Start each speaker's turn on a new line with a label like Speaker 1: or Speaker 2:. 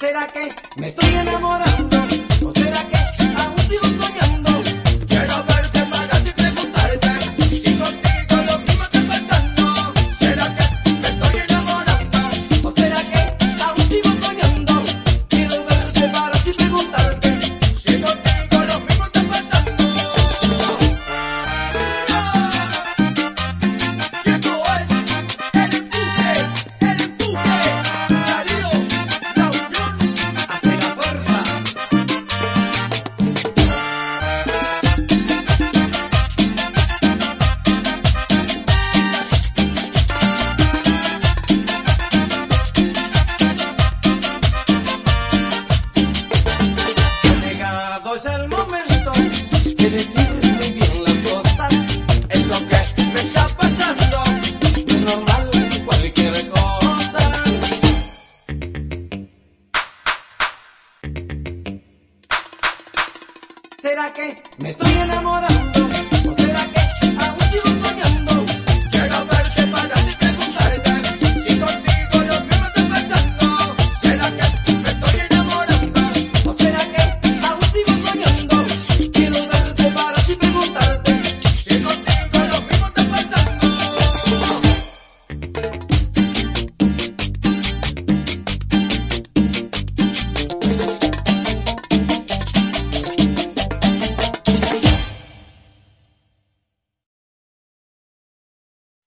Speaker 1: ¿Será que
Speaker 2: me estoy enamorando?
Speaker 1: ¿O será que aún sigo soñando?
Speaker 2: Es el
Speaker 1: momento de decir muy bien las cosas.
Speaker 2: Es lo que me está pasando.
Speaker 1: Es normal cualquier cosa. ¿Será que me estoy enamorando?